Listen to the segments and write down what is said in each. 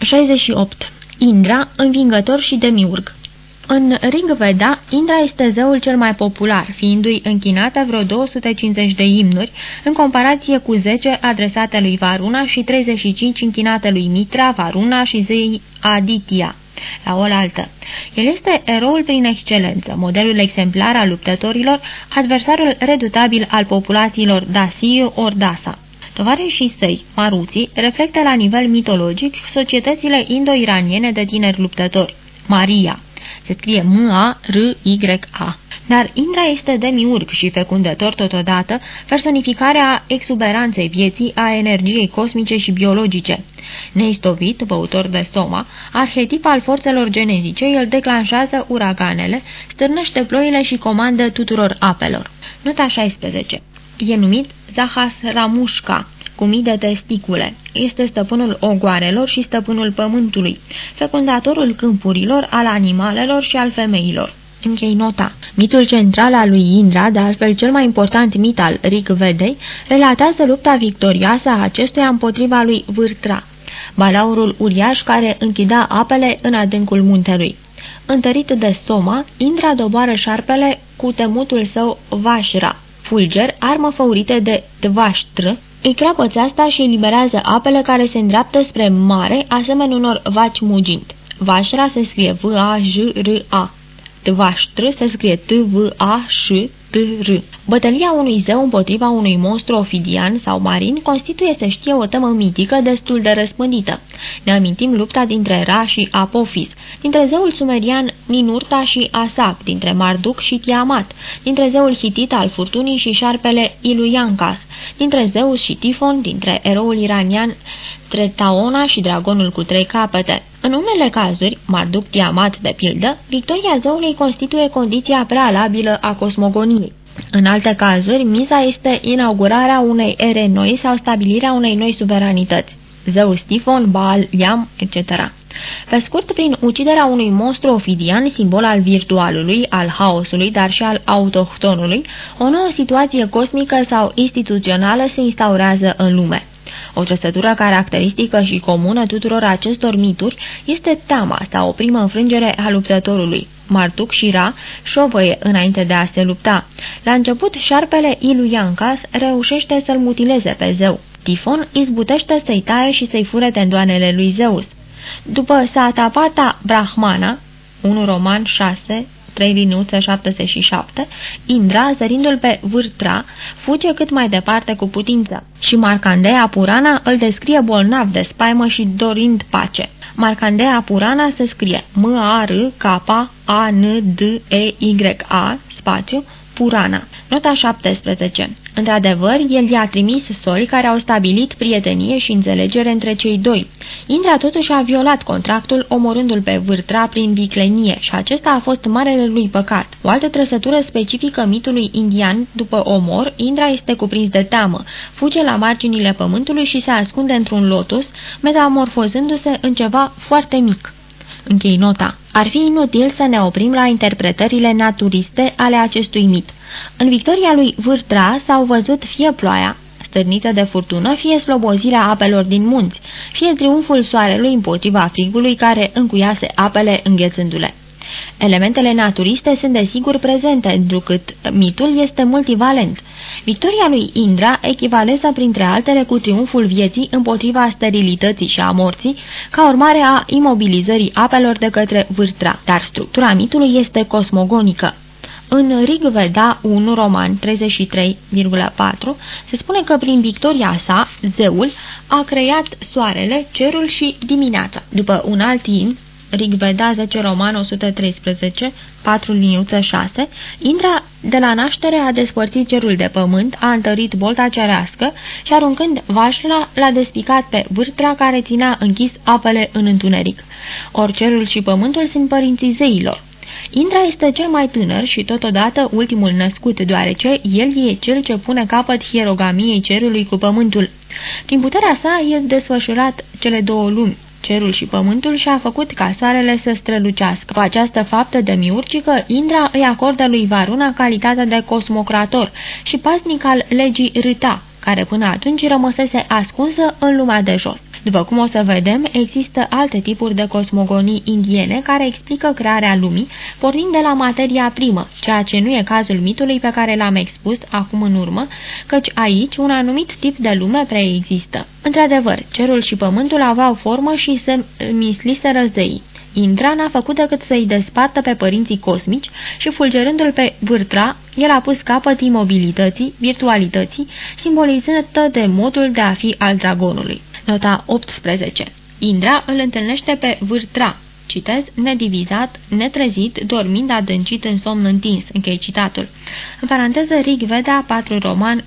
68. Indra, învingător și demiurg în Rig Veda, Indra este zeul cel mai popular, fiindu-i închinată vreo 250 de imnuri, în comparație cu 10 adresate lui Varuna și 35 închinate lui Mitra, Varuna și zei Aditya la oaltă. El este eroul prin excelență, modelul exemplar al luptătorilor, adversarul redutabil al populațiilor Dasiu ori Dasa. Tovarășii săi, maruții, reflectă la nivel mitologic societățile indo-iraniene de tineri luptători. Maria se scrie M-A-R-Y-A. Dar Indra este demiurg și fecundător totodată, personificarea exuberanței vieții, a energiei cosmice și biologice. Neistovit, băutor de soma, arhetip al forțelor genezice, el declanșează uraganele, stârnește ploile și comandă tuturor apelor. Nota 16. E numit Zahas Ramushka, cu mii de testicule. Este stăpânul ogoarelor și stăpânul pământului, fecundatorul câmpurilor, al animalelor și al femeilor. Închei nota. Mitul central al lui Indra, de altfel cel mai important mit al Rig Vedei, relatează lupta victorioasă a acestuia împotriva lui Vârtra, balaurul uriaș care închidea apele în adâncul muntelui. Întărit de Soma, Indra doboară șarpele cu temutul său Vashra, fulger, armă făurită de Dvaștr, îi crapăță asta și eliberează apele care se îndreaptă spre mare, asemenea unor vaci mugind. Vașra se scrie V-A-J-R-A. Tvaștr se scrie T-V-A-Ș T-R. Bătălia unui zeu împotriva unui monstru ofidian sau marin constituie, să știe, o temă mitică destul de răspândită. Ne amintim lupta dintre Ra și Apophis, dintre zeul sumerian Ninurta și Asak, dintre Marduk și Tiamat, dintre zeul hitit al furtunii și șarpele Iluiancas, dintre Zeus și Tifon, dintre eroul iranian Tretaona și dragonul cu trei capete. În unele cazuri, Marduk Tiamat de pildă, victoria zeului constituie condiția prealabilă a cosmogoniei. În alte cazuri, miza este inaugurarea unei ere noi sau stabilirea unei noi suveranități. Zeus Tifon, Baal, Iam, etc. Pe scurt, prin uciderea unui monstru ofidian, simbol al virtualului, al haosului, dar și al autohtonului, o nouă situație cosmică sau instituțională se instaurează în lume. O trăsătură caracteristică și comună tuturor acestor mituri este teama sau o primă înfrângere a luptătorului. Martuc și Ra șovăie înainte de a se lupta. La început, șarpele Iluiancas reușește să-l mutileze pe zeu. Tifon izbutește să-i taie și să-i fure tendoanele lui Zeus. După Satapata Brahmana, 1 Roman 6, 3 liniuță 77, Indra, zărindu-l pe Vârtra, fuge cât mai departe cu putință și Marcandeea Purana îl descrie bolnav de spaimă și dorind pace. Marcandeea Purana se scrie M-A-R-K-A-N-D-E-Y-A, spațiu, Purana. Nota 17. Într-adevăr, el i-a trimis soli care au stabilit prietenie și înțelegere între cei doi. Indra totuși a violat contractul, omorându-l pe vârtra prin viclenie și acesta a fost marele lui păcat. O altă trăsătură specifică mitului indian, după omor, Indra este cuprins de teamă, fuge la marginile pământului și se ascunde într-un lotus, metamorfozându-se în ceva foarte mic. Închei nota. Ar fi inutil să ne oprim la interpretările naturiste ale acestui mit. În victoria lui Vârtra s-au văzut fie ploaia, stârnită de furtună, fie slobozirea apelor din munți, fie triumful soarelui împotriva frigului care încuiase apele înghețându-le. Elementele naturiste sunt desigur prezente, întrucât mitul este multivalent. Victoria lui Indra echivalează printre altele cu triumful vieții împotriva sterilității și a morții, ca urmare a imobilizării apelor de către vârtra, dar structura mitului este cosmogonică. În Rig Veda 1 Roman 33,4 se spune că prin victoria sa, zeul a creat soarele, cerul și dimineața. După un alt in, Rigveda 10 Roman 113, 4 liniuță 6, Indra de la naștere a despărțit cerul de pământ, a întărit bolta cerească și aruncând vașla l-a despicat pe vârtra care ținea închis apele în întuneric. Or cerul și pământul sunt părinții zeilor. Indra este cel mai tânăr și totodată ultimul născut, deoarece el e cel ce pune capăt hierogamiei cerului cu pământul. Prin puterea sa, el desfășurat cele două lumi, cerul și pământul și a făcut ca soarele să strălucească. Cu această faptă de miurgică, Indra îi acordă lui Varuna calitatea de cosmocrator și pasnic al legii Rita, care până atunci rămăsese ascunsă în lumea de jos. După cum o să vedem, există alte tipuri de cosmogonii indiene care explică crearea lumii, pornind de la materia primă, ceea ce nu e cazul mitului pe care l-am expus acum în urmă, căci aici un anumit tip de lume preexistă. Într-adevăr, cerul și pământul aveau formă și se misliseră zeii. Indra n-a făcut decât să-i despată pe părinții cosmici și, fulgerându-l pe vârtra, el a pus capăt imobilității, virtualității, simbolizată de modul de a fi al dragonului. Nota 18 Indra îl întâlnește pe vârtra, citez, nedivizat, netrezit, dormind adâncit în somn întins, închei citatul. În paranteză, Rig Veda 4 Roman 19,3,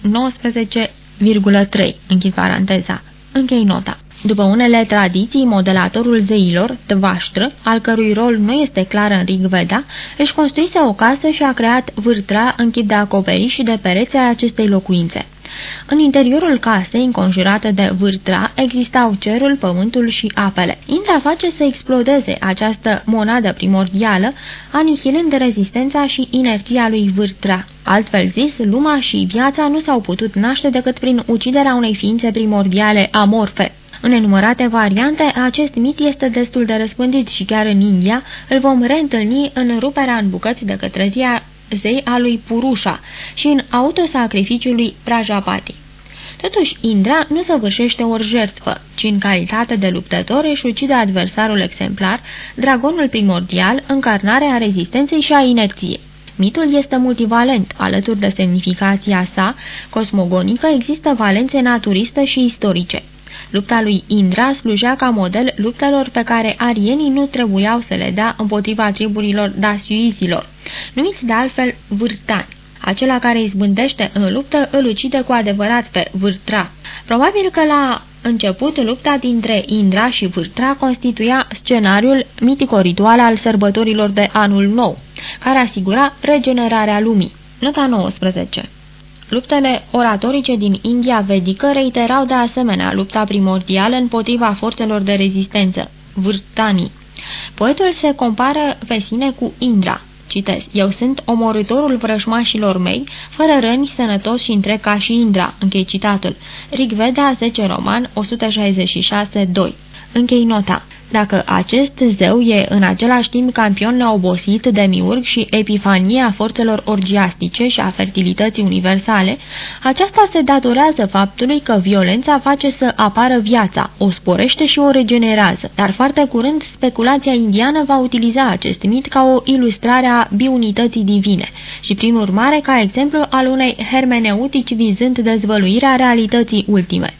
închid paranteza. Închei nota. După unele tradiții, modelatorul zeilor, Tvaștră, al cărui rol nu este clar în Rig Veda, își construise o casă și a creat vârtra în chip de acoperiș și de pereți a acestei locuințe. În interiorul casei, înconjurată de vârtra, existau cerul, pământul și apele. Indra face să explodeze această monadă primordială, anihilând rezistența și inerția lui vârtra. Altfel zis, lumea și viața nu s-au putut naște decât prin uciderea unei ființe primordiale amorfe. În enumărate variante, acest mit este destul de răspândit și chiar în India îl vom reîntâlni în ruperea în bucăți de către zia zei a lui Purusha și în autosacrificiul lui Prajapati. Totuși, Indra nu săvârșește o jertfă, ci în calitate de luptător își ucide adversarul exemplar, dragonul primordial, încarnarea rezistenței și a inerției. Mitul este multivalent, alături de semnificația sa cosmogonică există valențe naturiste și istorice. Lupta lui Indra slujea ca model luptelor pe care arienii nu trebuiau să le dea împotriva triburilor dasiuizilor, numiți de altfel vârtani. Acela care izbândește în luptă îl ucide cu adevărat pe vârtra. Probabil că la început lupta dintre Indra și Vârtra constituia scenariul mitico-ritual al sărbătorilor de anul nou, care asigura regenerarea lumii. Nota 19 Luptele oratorice din India vedică reiterau de asemenea lupta primordială împotriva forțelor de rezistență, vârtanii. Poetul se compară pe sine cu Indra. Citez, eu sunt omorâtorul vrăjmașilor mei, fără răni, sănătos și întreg ca și Indra, închei citatul. Rigveda 10 Roman 166-2 Închei nota. Dacă acest zeu e în același timp campion neobosit de miurg și epifania forțelor orgiastice și a fertilității universale, aceasta se datorează faptului că violența face să apară viața, o sporește și o regenerează. Dar foarte curând, speculația indiană va utiliza acest mit ca o ilustrare a biunității divine și, prin urmare, ca exemplu al unei hermeneutici vizând dezvăluirea realității ultime.